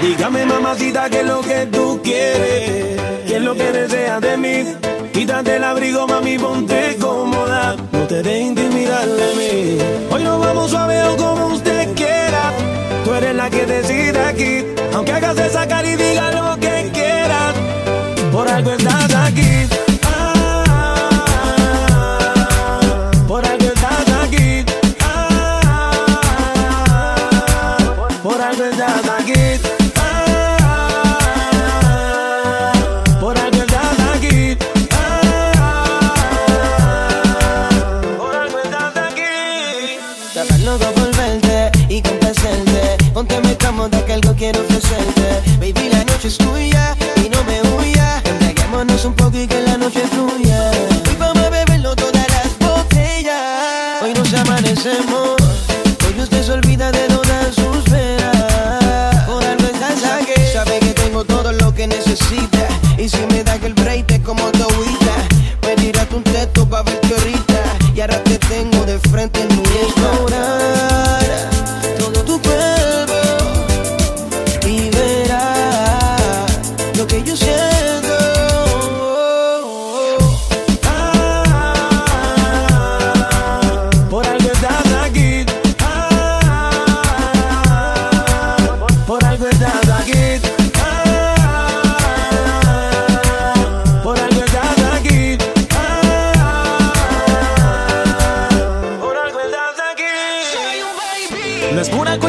Dígame mamacita qué es lo que tú quieres, qué es lo que deseas de mí. Quítate el abrigo mami, ponte cómoda, no te de intimidar de mí. Hoy nos vamos suave o como usted quiera, tú eres la que decide aquí, aunque hagas de sacar y dígalo Por algo ella da guita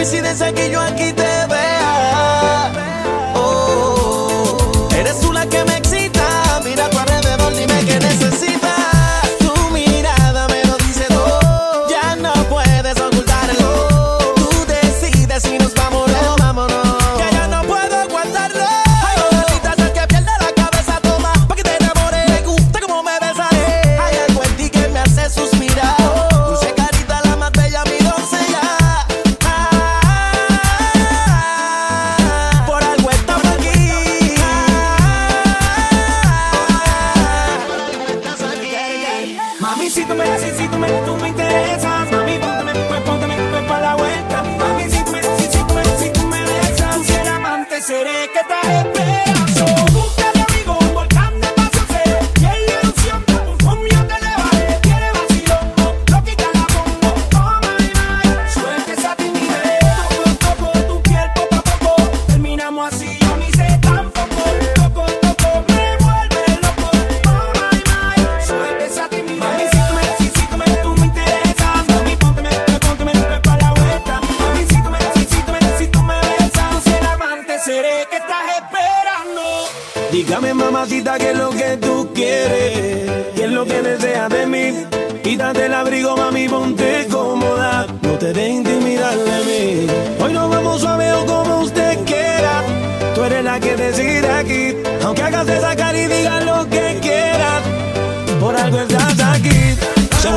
coincidencia que yo aquí te Mami, si tú me haces, si tú me, tú me interesas. Mami, póntame, pues póntame, pues para la vuelta. Mami, si tú me, si, si tú me, si tú me besas. Si el amante seré que. Dígame mamacita qué es lo que tú quieres, qué es lo que deseas de mí. Quítate el abrigo, mami, ponte cómoda, no te de intimidar de mí. Hoy nos vamos suave o como usted quiera, tú eres la que decide aquí. Aunque hagas de sacar y digas lo que quieras, por algo estás aquí. Se